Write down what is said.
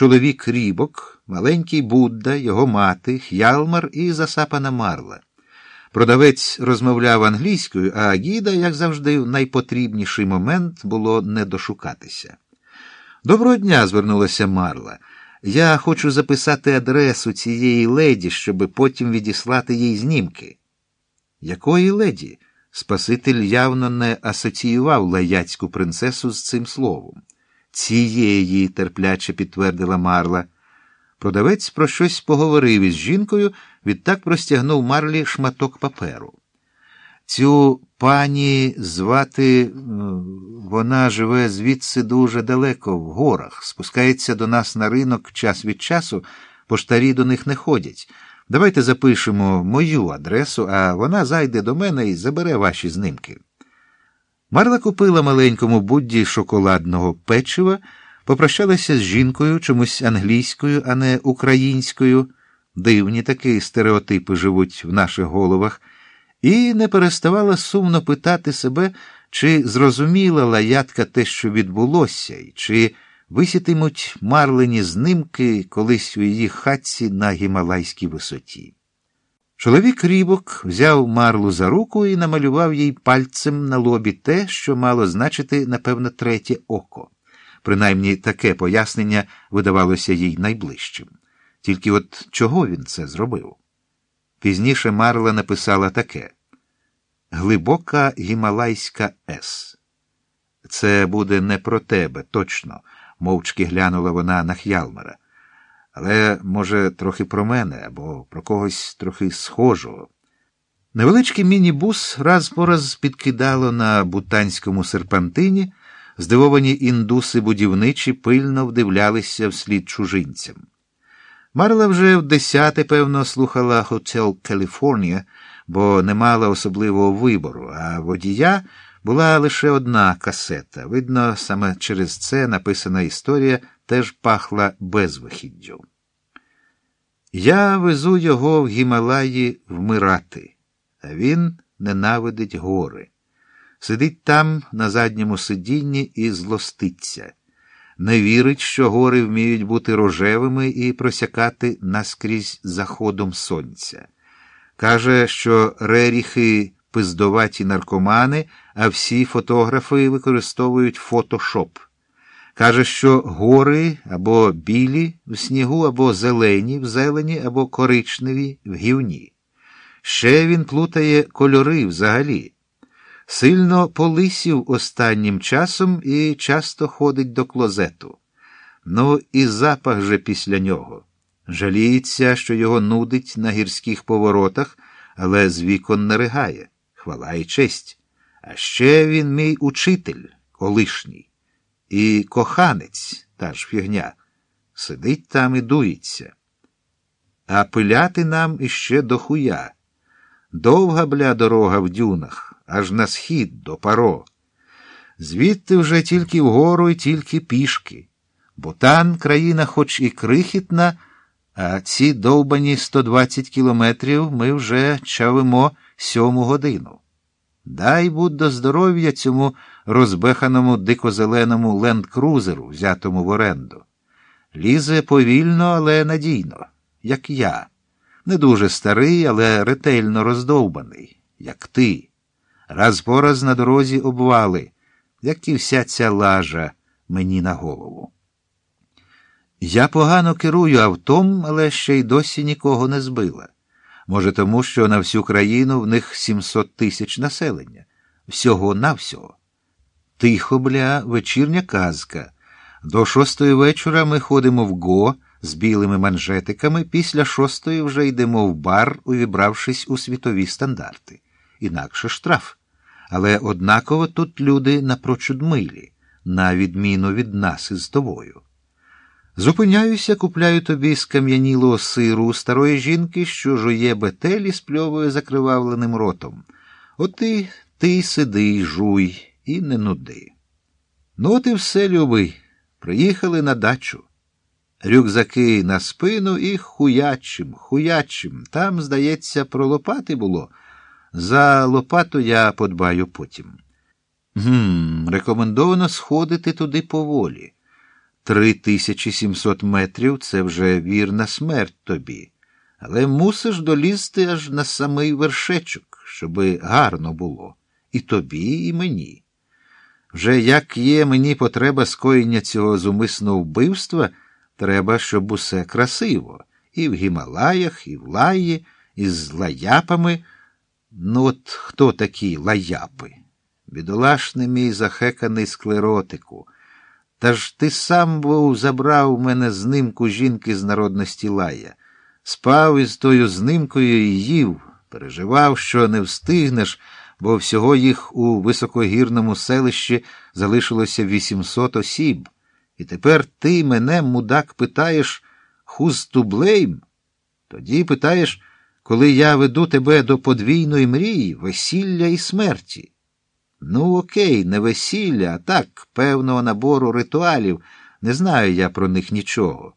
чоловік рібок, маленький Будда, його мати, Х'ялмар і засапана Марла. Продавець розмовляв англійською, а Гіда, як завжди, в найпотрібніший момент було не дошукатися. Доброго дня, звернулася Марла. Я хочу записати адресу цієї леді, щоб потім відіслати їй знімки. Якої леді? Спаситель явно не асоціював лаяцьку принцесу з цим словом. Цієї, терпляче підтвердила Марла. Продавець про щось поговорив із жінкою, відтак простягнув Марлі шматок паперу. Цю пані звати, вона живе звідси дуже далеко, в горах, спускається до нас на ринок час від часу, поштарі до них не ходять. Давайте запишемо мою адресу, а вона зайде до мене і забере ваші знимки. Марла купила маленькому Будді шоколадного печива, попрощалася з жінкою чомусь англійською, а не українською. Дивні такі стереотипи живуть в наших головах, і не переставала сумно питати себе, чи зрозуміла лаятка те, що відбулося, і чи висітимуть марлені знимки колись у її хатці на гімалайській висоті. Чоловік рібок взяв марлу за руку і намалював їй пальцем на лобі те, що мало значити, напевно, третє око. Принаймні таке пояснення видавалося їй найближчим. Тільки от чого він це зробив? Пізніше Марла написала таке Глибока гімалайська С. Це буде не про тебе, точно, мовчки глянула вона на Х'ялмара. Але, може, трохи про мене або про когось трохи схожого. Невеличкий міні-бус раз по раз підкидало на бутанському серпантині, здивовані індуси будівничі пильно вдивлялися вслід чужинцям. Марла вже в десяте, певно, слухала Хотел Каліфорнія, бо не мала особливого вибору, а водія була лише одна касета. Видно, саме через це написана історія теж пахла безвихіддю. Я везу його в Гімалаї вмирати, а він ненавидить гори. Сидить там на задньому сидінні і злоститься. Не вірить, що гори вміють бути рожевими і просякати наскрізь заходом сонця. Каже, що реріхи пиздоваті наркомани, а всі фотографи використовують фотошоп. Каже, що гори або білі в снігу, або зелені в зелені, або коричневі в гівні. Ще він плутає кольори взагалі. Сильно полисів останнім часом і часто ходить до клозету. Ну, і запах же після нього. Жаліється, що його нудить на гірських поворотах, але з вікон не ригає. Хвала і честь. А ще він мій учитель колишній. І коханець, та ж фігня, сидить там і дується. А пиляти нам іще до хуя. Довга бля дорога в дюнах, аж на схід до паро. Звідти вже тільки вгору і тільки пішки. Бутан країна, хоч і крихітна, а ці довбані 120 кілометрів ми вже чавимо сьому годину. Дай будь до здоров'я цьому розбеханому дикозеленому ленд-крузеру, взятому в оренду. Лізе повільно, але надійно, як я. Не дуже старий, але ретельно роздовбаний, як ти. Раз по раз на дорозі обвали, як і вся ця лажа мені на голову. Я погано керую автом, але ще й досі нікого не збила. Може, тому що на всю країну в них 700 тисяч населення. Всього навсього. Тихо, бля, вечірня казка. До шостої вечора ми ходимо в го з білими манжетиками, після шостої вже йдемо в бар, увібравшись у світові стандарти. Інакше штраф. Але однаково тут люди напрочуд милі, на відміну від нас із тобою. Зупиняюся, купляю тобі скам'янілого сиру старої жінки, що жує бетелі, спльовує закривавленим ротом. От ти, ти сиди, жуй і не нуди. Ну, от і все, любий. Приїхали на дачу. Рюкзаки на спину і хуячим, хуячим. Там, здається, про лопати було. За лопату я подбаю потім. Гм, рекомендовано сходити туди поволі. 3700 метрів це вже вірна смерть тобі. Але мусиш долізти аж на самий вершечок, щоби гарно було. І тобі, і мені. Вже як є мені потреба скоєння цього зумисного вбивства, треба, щоб усе красиво. І в Гімалаях, і в лаї, і з лаяпами. Ну, от хто такі лаяпи? Бідолашний мій захеканий склеротику. Та ж ти сам був забрав мене знимку жінки з народності лая, спав із тою знимкою і їв, переживав, що не встигнеш, бо всього їх у високогірному селищі залишилося 800 осіб. І тепер ти мене, мудак, питаєш «Who's to blame?» Тоді питаєш, коли я веду тебе до подвійної мрії, весілля і смерті. Ну, окей, не весілля, а так, певного набору ритуалів. Не знаю я про них нічого.